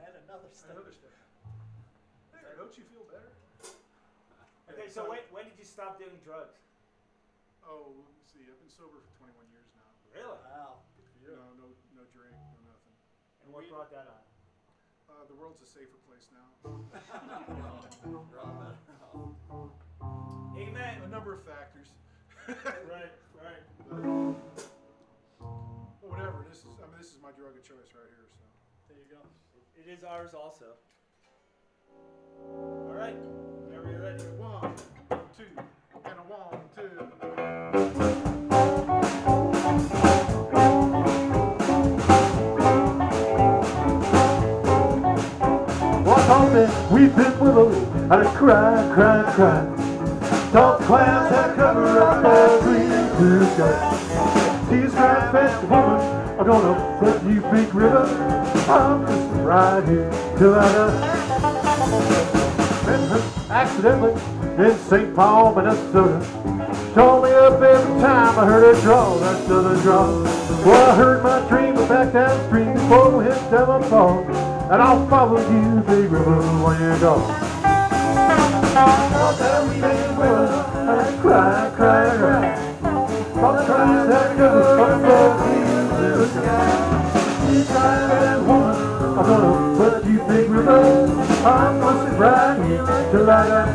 man, another step. Another step. There, don't you feel better? Okay, so when, when did you stop doing drugs? Oh, let's see, I've been sober for 21 years now. Really? Wow. No, no, no drink, no nothing. And what brought that on? Uh, the world's a safer place now. Amen. A number of factors. right, right. But, whatever. This is. I mean, this is my drug of choice right here. So. There you go. It is ours also. All right. Whenever you're ready. One, two, and a one, two. Walk on that weeping willow, and I cry, cry, cry. Dark clouds that cover up the green blue sky. Jesus Christ, fast woman, I'm gonna flood you big river. I'm just right here till I die. Her accidentally in St. Paul, Minnesota. Told me up every time I heard her draw that southern draw. Well, I heard my dream was back downstream before we hit Devon Falls. And I'll follow you, big river, where you go. The big river, and I cry, cry, cry. I'm gonna put you, big river. I'm gonna sit right here till I die.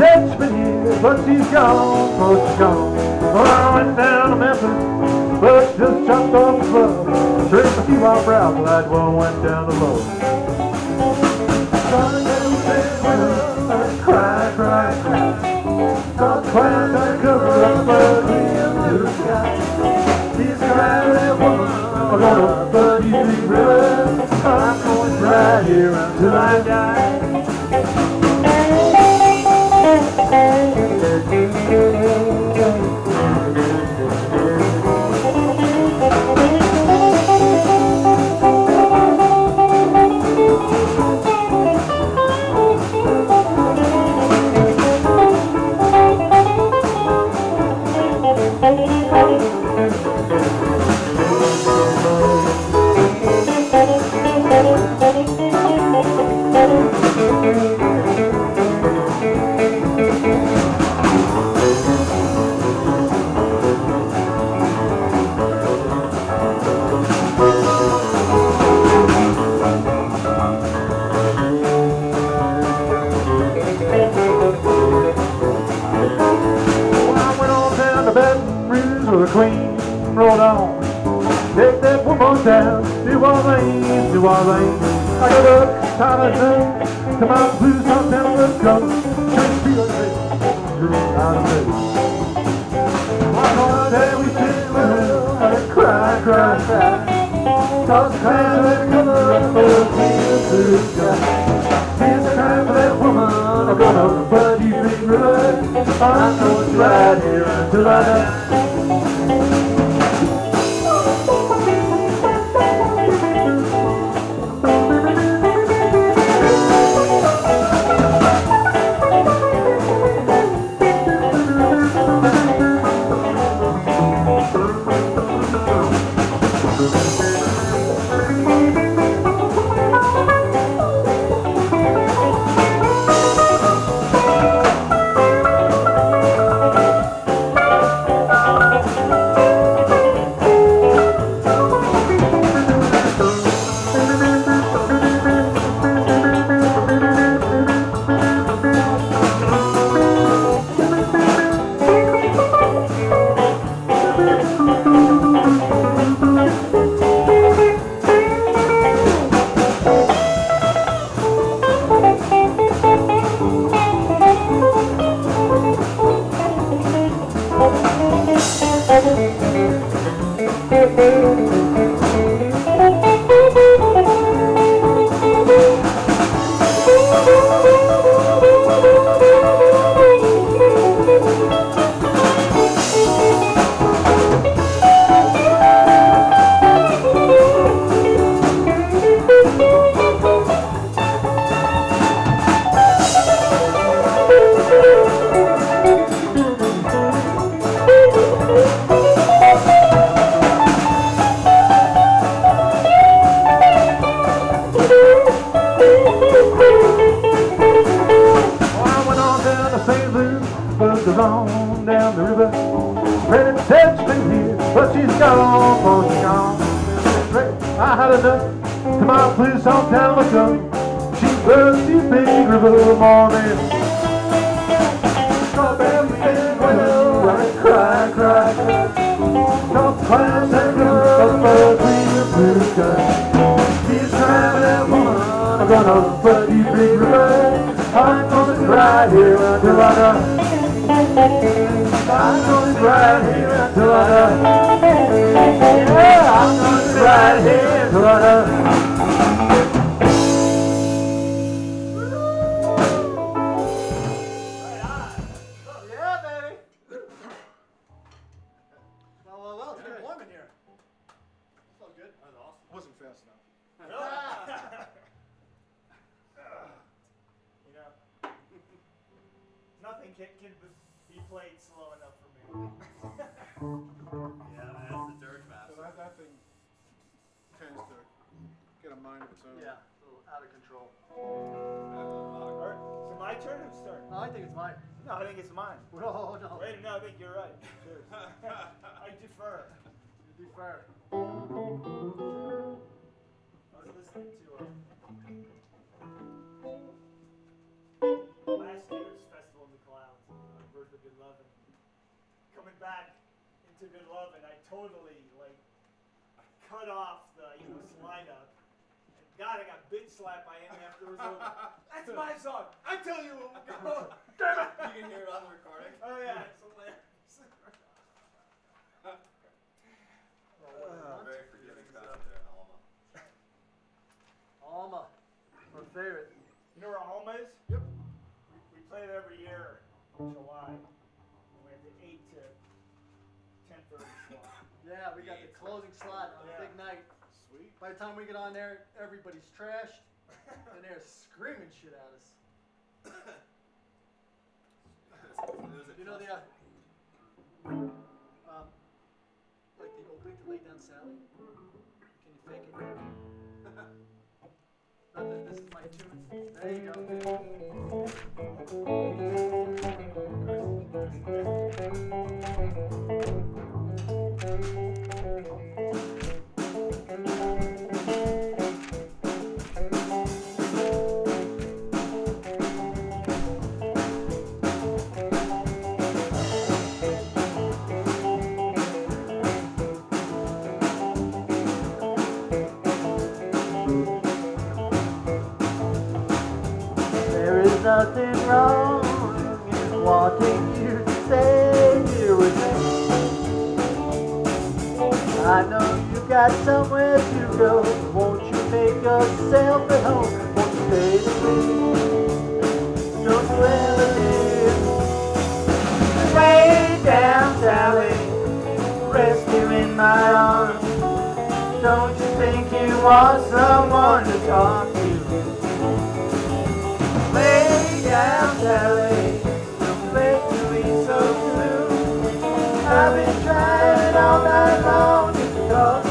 Said been here, but she's gone, but she's gone. Well, I went down to Memphis, but she just chopped off the glove. Straight a few off route, glad one went down the. Louis, cry, cry, cry. Up clear blue sky. She's I'm. I'm going right here until I die. On down the river. Ready to she's been here, but she's gone, for she's gone. I had enough to my police on town of gun. She burst the big river morning. Strawberry and well, I cry, cry, cry. She's I'm gonna you big river. I'm gonna right here until I die. I'm gonna right here. Yeah, I'm gonna here until I die. Right on. Yeah, it's the dirge So that, that thing tends to get a mind of its own. Yeah, a little out of control. Alright, so my turn or whose turn? No, I think it's mine. No, I think it's mine. No, no. Wait, no, I think you're right. Cheers. I defer. To defer. I was listening to uh, last year's Festival of the Clowns, uh, Birth of Good Lovin'. Coming back into Good Lovin', I totally like cut off the you know lineup. And God, I got bitch slapped by him after it was over. That's my song. I tell you what, go. Damn it. You can hear it on the recording. Oh yeah, it's hilarious. Uh, very forgiving crowd there in Alma. Alma. My favorite. You know where Alma is? Yep. We, we play it every year in July. And we have the 8 to 10.30 slot. Yeah, we got the closing slot on a big night. Sweet. By the time we get on there, everybody's trashed, and they're screaming shit at us. It was a You know the, uh, um, like the opening to Lay Down Sally? Can you fake it? Not that this is my tune. There you go. There is nothing wrong in wanting you to stay I know you got somewhere to go. Won't you make yourself at home? Won't you stay with me? Don't you ever leave. Way down, Sally. Rescue in my arms. Don't you think you want someone to talk to? Lay down, Sally. Don't make me so blue. I've been trying all night long to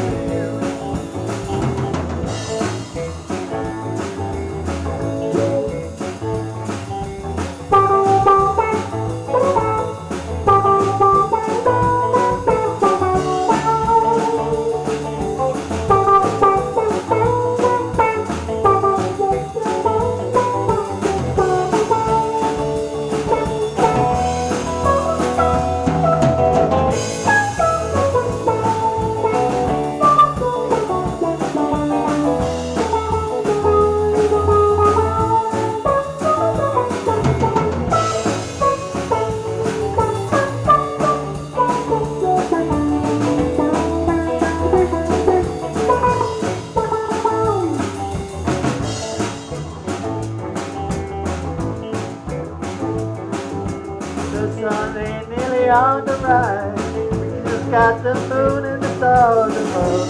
The sun ain't nearly on the rise. We just got the moon and the stars above.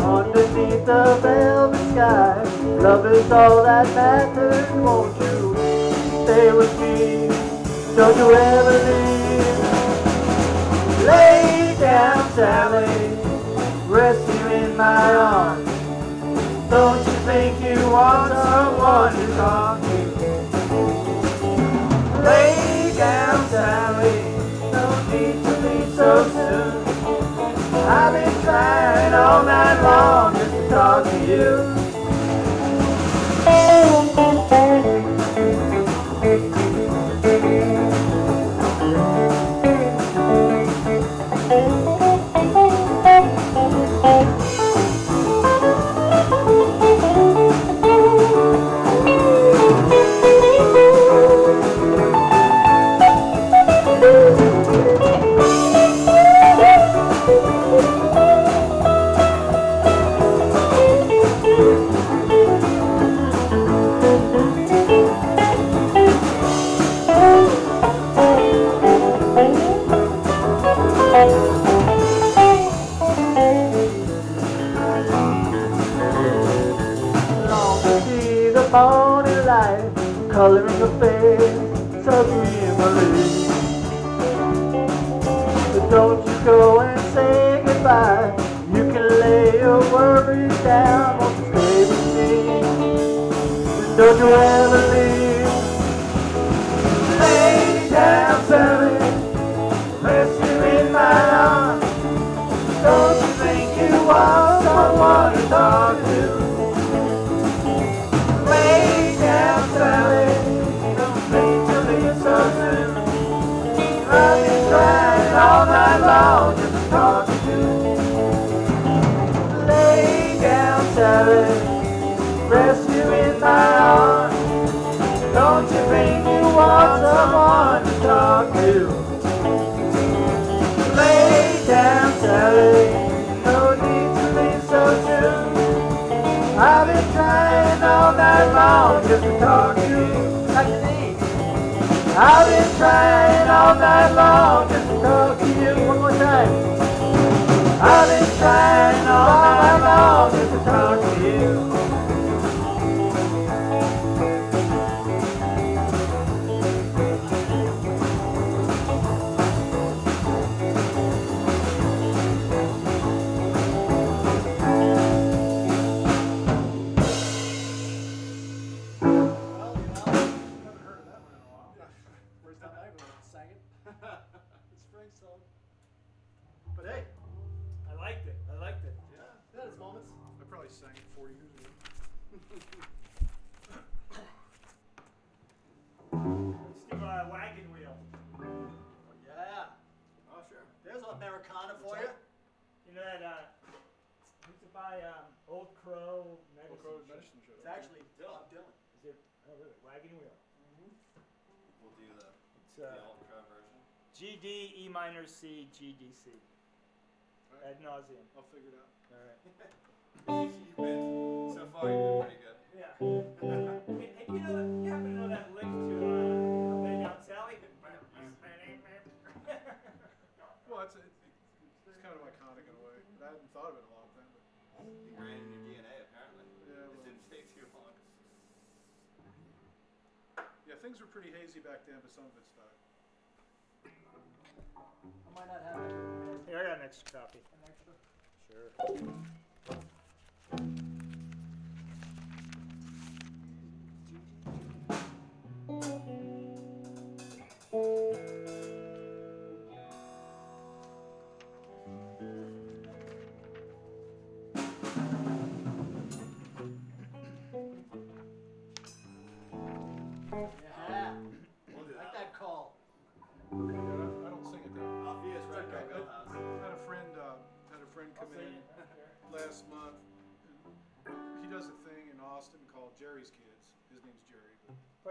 Underneath the velvet sky, love is all that matters. Won't you stay with me? Don't you ever leave. Lay down, Sally. Rest you in my arms. Don't you think you want someone to talk to leave so soon. I've been trying all night long just to talk to you. Color in your face, so dreamily. But don't you go and say goodbye. You can lay your worries down, won't you stay with me? And don't you ever leave. Lay down, Sally, rest in my arms. Don't you think you want someone to talk to? Night just to talk to you. I've been trying all night long just to talk to you. One more time. I've been trying all night long just to talk to you. G D E minor C G D C. Alright, Ad nauseum. I'll figure it out. Alright. You've been, so far you've been pretty good. Yeah. hey, hey, you know, you happen to know that lick to, uh, Lay Down Sally? Well, it's, it's, it's kind of iconic in a way. But I hadn't thought of it in a long time. But Ingrained in your DNA, apparently. Yeah, It didn't take too long. yeah, things were pretty hazy back then, but some of it stuck. Might not have it. Here, I got an extra copy. An extra. Sure.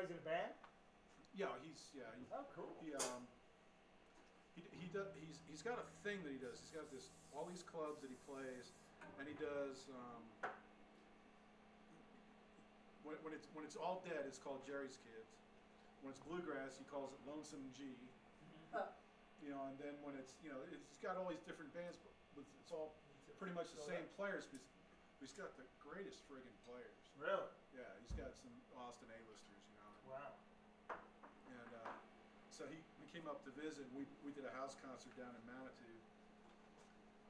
Plays in a band? yeah, he's yeah he, Oh, cool. he um he, he does he's he's got a thing that he does. He's got this all these clubs that he plays, and he does um when, when it's when it's all dead, it's called Jerry's Kids. When it's bluegrass, he calls it Lonesome G. You know, and then when it's you know it's got all these different bands, but it's all pretty much the same players. But he's, but he's got the greatest friggin' players. Really? Yeah, he's got some Austin A-listers, you know. Wow. And uh, so he, we came up to visit. We we did a house concert down in Manitou.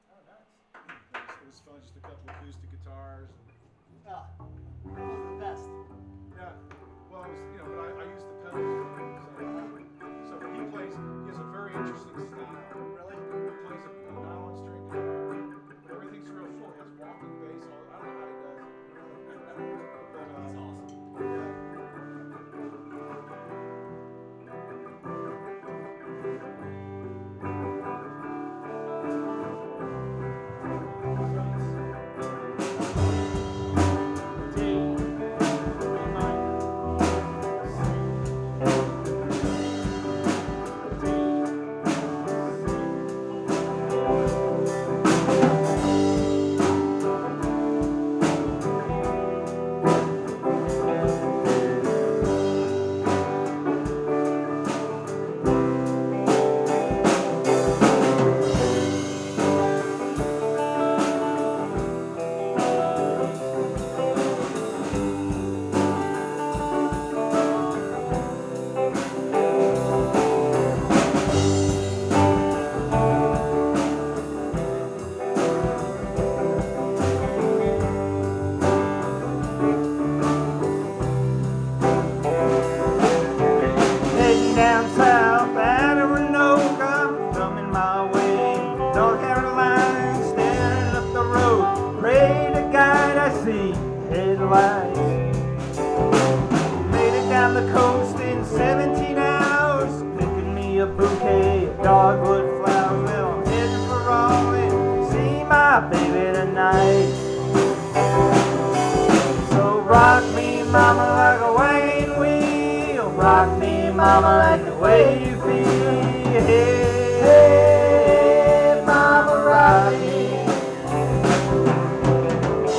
Oh, nice. It was, it was fun, just a couple acoustic guitars. And, Ah, the best. yeah, well, was, you know, but I, I used the pedals. So, so he plays, he has a very interesting style. Really?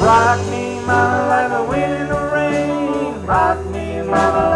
Rock me, mama, like the wind and the rain. Rock me, mama.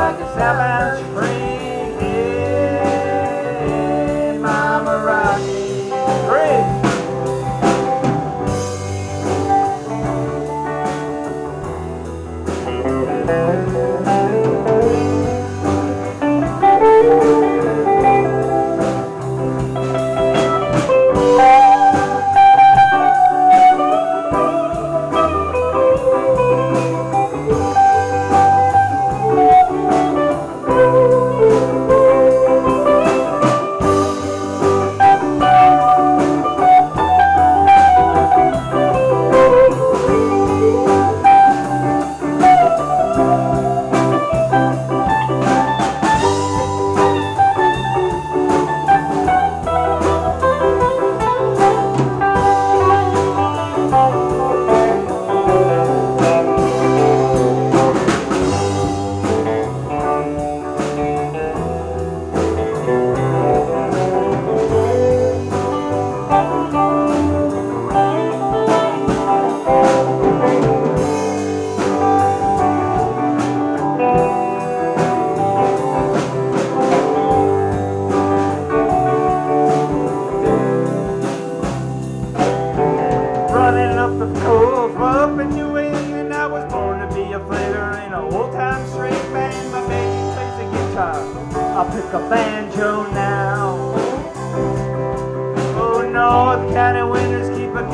up in New England. I was born to be a player in an old time string band. My baby plays the guitar. I'll pick a banjo now. Oh, North County winters keep a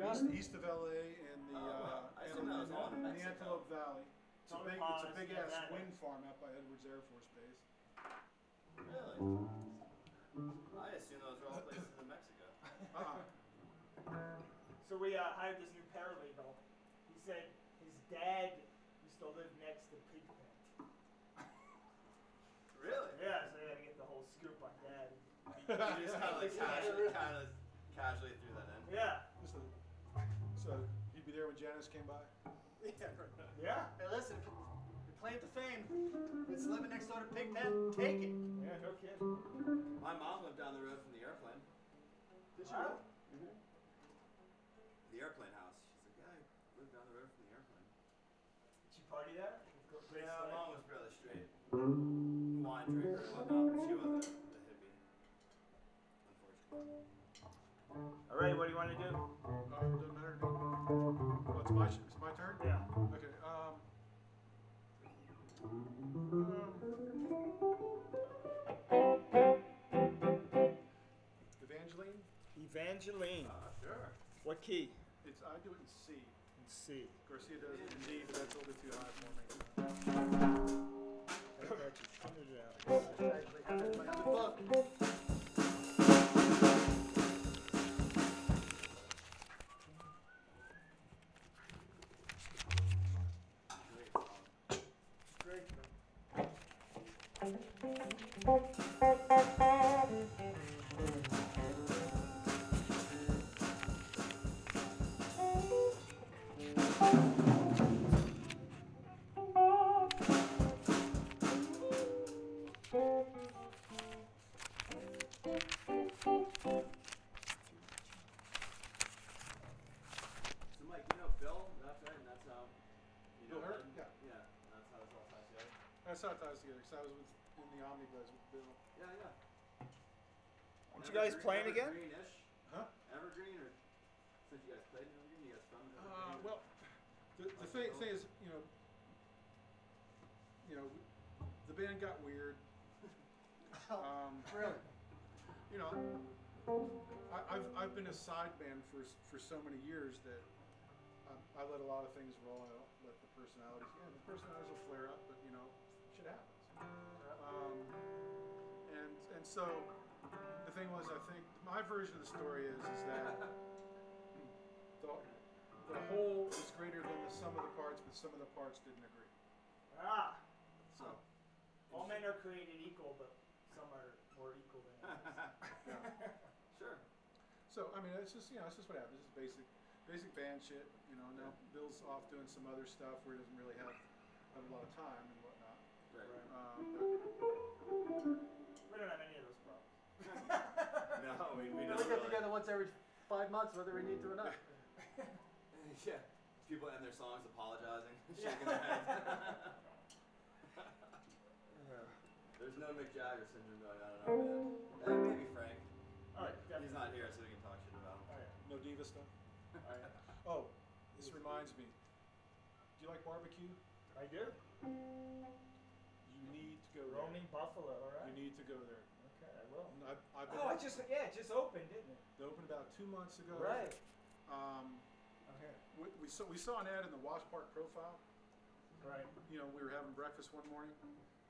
east, east of LA in the Oh, uh, I in, that was in- all in in the Mexico. Antelope Valley. It's a big, it's a Tonopah is big ass Nevada. wind farm out by Edwards Air Force Base. Really? I assume those were all places in Mexico. Uh-uh. So we uh, hired this new paralegal. He said his dad used to live next to Pigpen. Really? Yeah, so I gotta get the whole scoop on dad. You just kind of like casually, kind of casually be there when Janis came by. Yeah. right. Yeah. Hey, listen, if your claim to fame, it's living next door to Pigpen, take it. Yeah, no kidding. My mom lived down the road from the airplane. Did you Huh? know? Mm-hmm. The airplane house. She's like, yeah, I lived down the road from the airplane. Did she party there? Great Yeah, story. mom was fairly straight. Wine drinker and whatnot, but she wasn't a hippie. Unfortunately. All right, what do you want to do? Um, Oh, it's my, it's my turn? Yeah. Okay, um. Evangeline, Evangeline. Uh, sure. What key? it's, I do it in C. Let's see. Garcia does it in D, but that's a little bit too high for me. I got you. Turn it out. So That's how it ties together, because I was with, in the Omnibus with Bill. Yeah, yeah. Aren't you guys playing again? Evergreen-ish? Huh? Evergreen, or since you guys played in Evergreen, you guys from Uh, Evergreen? or- well, the, the thing, thing is, you know, you know, the band got weird. Um, Really? you know, I, I've, I've been a side band for, for so many years that I, I let a lot of things roll. I don't let the personalities, yeah, the personalities will flare up, and, so the thing was, I think my version of the story is, is that the, the whole is greater than the sum of the parts, but some of the parts didn't agree. Ah. So, All men are created equal, but some are more equal than others. yeah. Sure. So I mean, it's just you know, it's just what happens. It's basic, basic band shit. You know, now Bill's off doing some other stuff where he doesn't really have, have a lot of time and whatnot. Right. Um, we don't have any of those problems. No, we, we We don't only get really. together once every five months, whether we need to or not. yeah. People end their songs apologizing, shaking their heads. There's no Mick Jagger syndrome going on in our band. Eh, maybe Frank. Oh, He's not here, so we can talk shit about him. Vista. Oh, this reminds me. Do you like barbecue? I do. You need to go Roaming Buffalo, all right. You need to go there. Okay, I will. I've, I've been Oh, I just yeah, it just opened, didn't it? they opened about two months ago. Right. Um, Okay. we, we saw we saw an ad in the Wash Park profile. Right. You know, we were having breakfast one morning.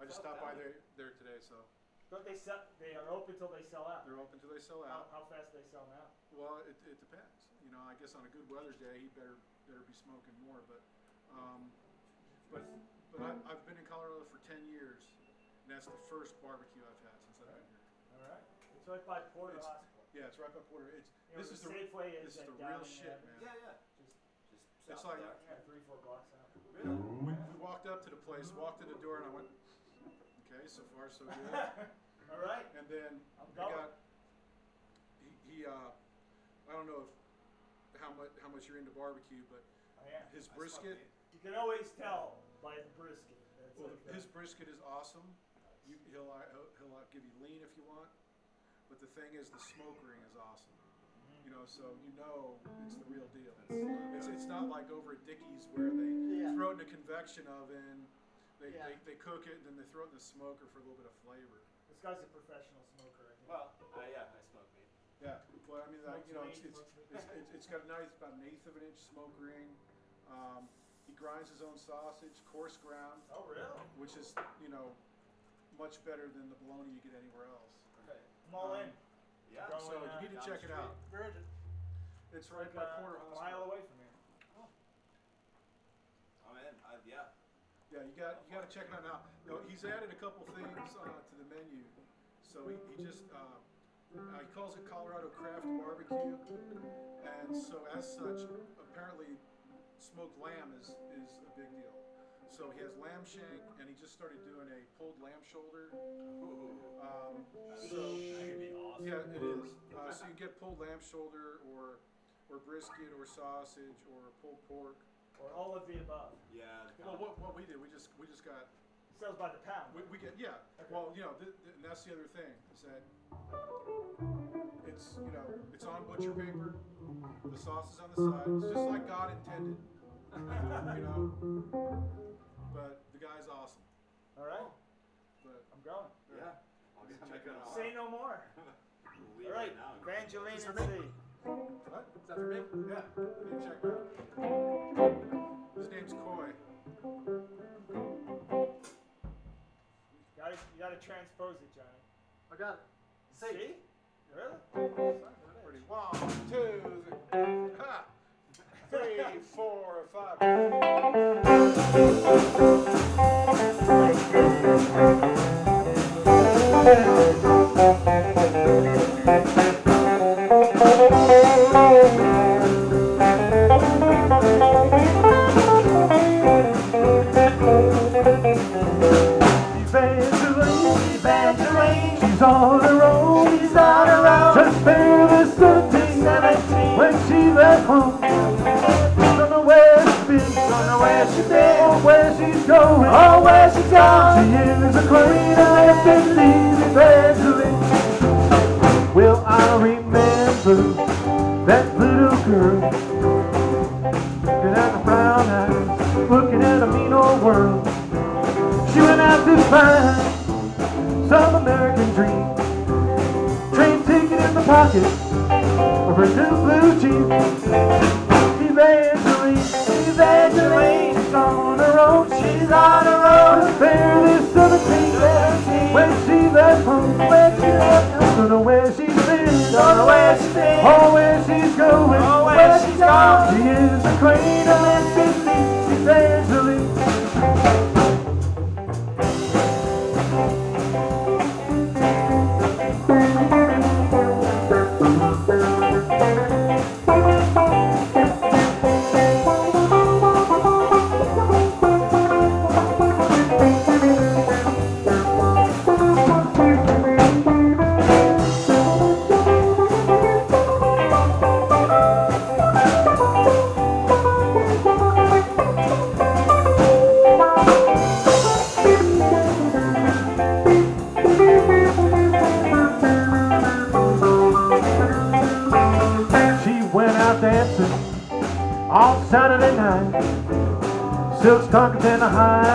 I just stopped by there there today, so But they sell. They are open till they sell out. they're open till they sell out. how fast they sell now? Well, it, it depends. You know, I guess on a good weather day, he better better be smoking more. But um, but but I, I've been in Colorado for ten years, that's the first barbecue I've had since I've been here. All right. It's right by Porter It's- Hospital. Yeah, it's right by Porter. It's You know, this is the the Safeway this is is at the real Downing shit, Avenue. man. Yeah, yeah. Just Just It's south like- there. yeah, three, four blocks out. Really? We, we walked up to the place, walked to the door, and I went, okay, so far so good. all right. and then I'm we going. got he, he uh, I don't know if how much how much you're into barbecue, but I am. his I smoke brisket. weed. You can always tell by the brisket. That's Well, like the- his brisket is awesome. You, he'll, uh, he'll he'll uh, give you lean if you want, but the thing is, the smoke ring is awesome. You know, so you know it's the real deal. It's it's not like over at Dickey's where they Yeah. throw it in a convection oven, they, Yeah. they, they cook it, and then they throw it in the smoker for a little bit of flavor. This guy's a professional smoker. I. Well, uh, yeah, I smoke meat. Yeah, well, I mean, like, you know, it's, it's, it's, it's, it's got a nice, about an eighth of an inch smoke ring. Um, he grinds his own sausage, coarse ground, oh, really? which is, you know, much better than the bologna you get anywhere else. Okay. I'm all Um, in. Yeah. Going, So uh, you need to check it out. Where is it? It's right Like by uh, Porter a mile away from here. I'm in. I, yeah. Yeah, you got, you gotta check it out now. You know, he's added a couple things, uh, to the menu. So he, he just, uh, uh, he calls it Colorado Craft Barbecue. And so as such, apparently smoked lamb is, is a big deal. So he has lamb shank and he just started doing a pulled lamb shoulder. Ooh. Um, That so, could be awesome. yeah, it is. Uh, so you get pulled lamb shoulder or, or brisket or sausage or pulled pork. Or all of the above. Yeah. Well, what, what we did, we just, we just got Sells by the pound. We, we get yeah. Okay. Well, you know, th- th- and that's the other thing is that it's you know it's on butcher paper. The sauce is on the side. It's just like God intended. you know. But the guy's awesome. all right. Oh, but I'm going. yeah. I'll be Check it it out. Say no more. Weed All right. right now. Evangeline Is and C. what? Is that for me? Yeah. You check out. His name's Coy. Guys, you gotta transpose it, Johnny. I got it. Say See? Really? Ready? One, two, three. Ha! Three, four, five.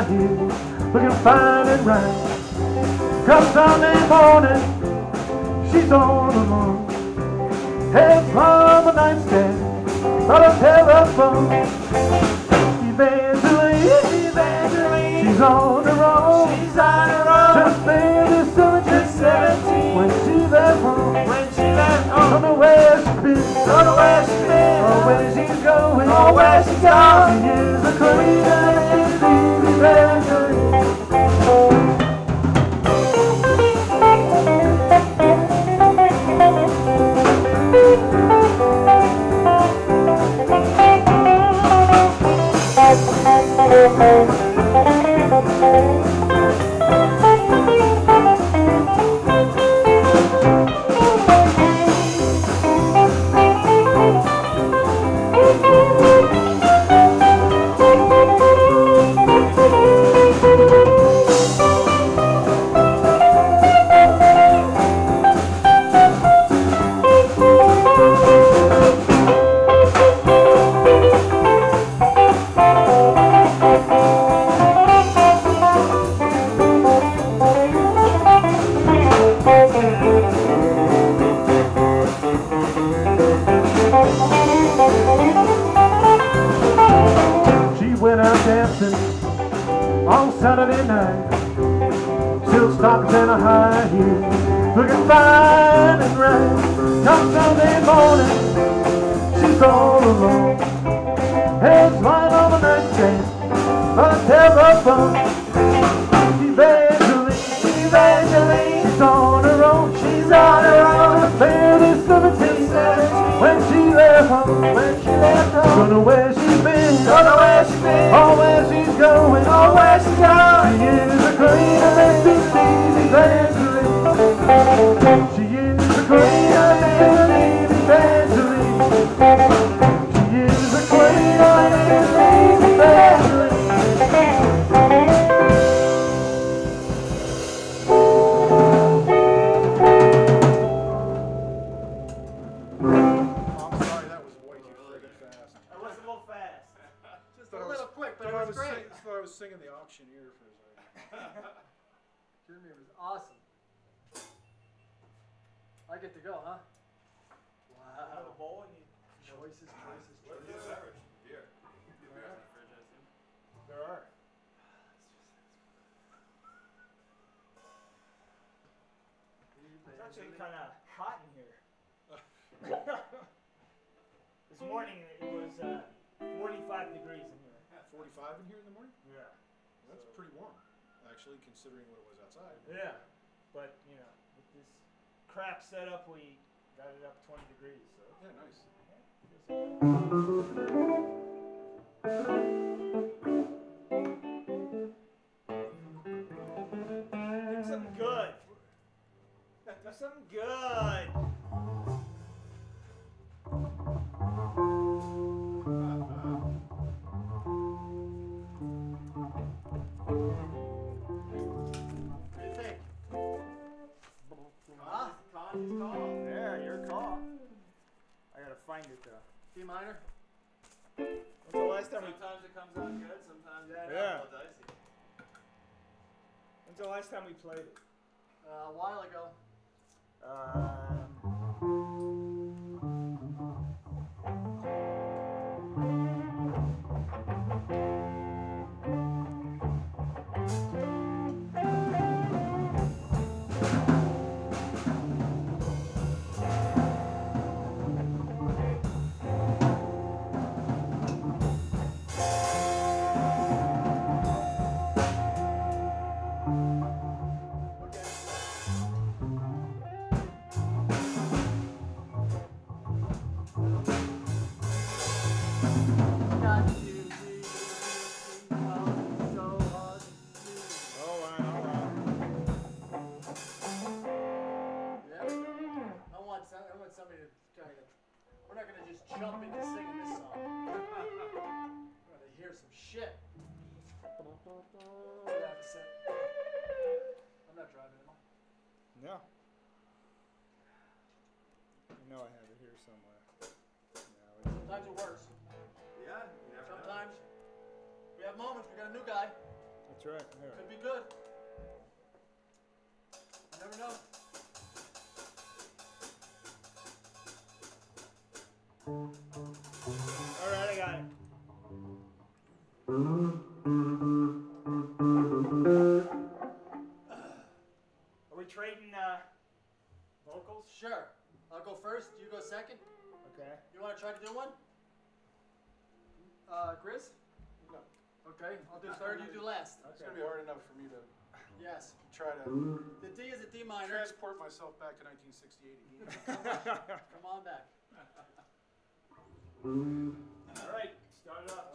Heels, looking fine and right. Come Sunday morning, she's all alone. Head from a nightstand, by the telephone. Evangeline, Evangeline, she's on her own. She's on her own. Just barely 17, 17 when she left home. When she left home. Don't know where she's been. Don't know where she's been. Or where she's going. Or where she's going. She is the queen of great. thought I was singing the auctioneer for a second. Jeremy was awesome. I get to go, huh? Out of the Wow. bowl and you, Choices, choices, What is choices. a beverage? Beer. Beer's in the fridge, I assume. there are. It's actually kind of hot in here. this morning it was uh, 45 degrees in here. 45 in here in the morning? Yeah. That's pretty warm, actually, considering what it was outside. Yeah. But, you know, with this crap setup, we got it up 20 degrees. So. Yeah, nice. Do something good. Do something good. D minor? When's the last time we? Sometimes it comes out good, sometimes it's Yeah. a little dicey. When's the last time we played it? Uh, a while ago. Um, right. Here. Could be good. third. I'll do third, you do last. It's going to be hard enough for me to yes. try to The D is a D minor. transport myself back to 1968. Come on back. All right, start it off,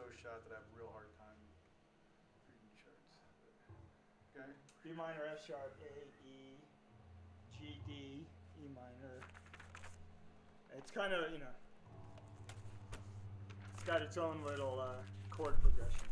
so shot that I have a real hard time reading charts. Okay. B minor, F sharp, A, E, G, D, E minor. It's kind of, you know, it's got its own little uh, chord progression.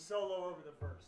solo over the verse.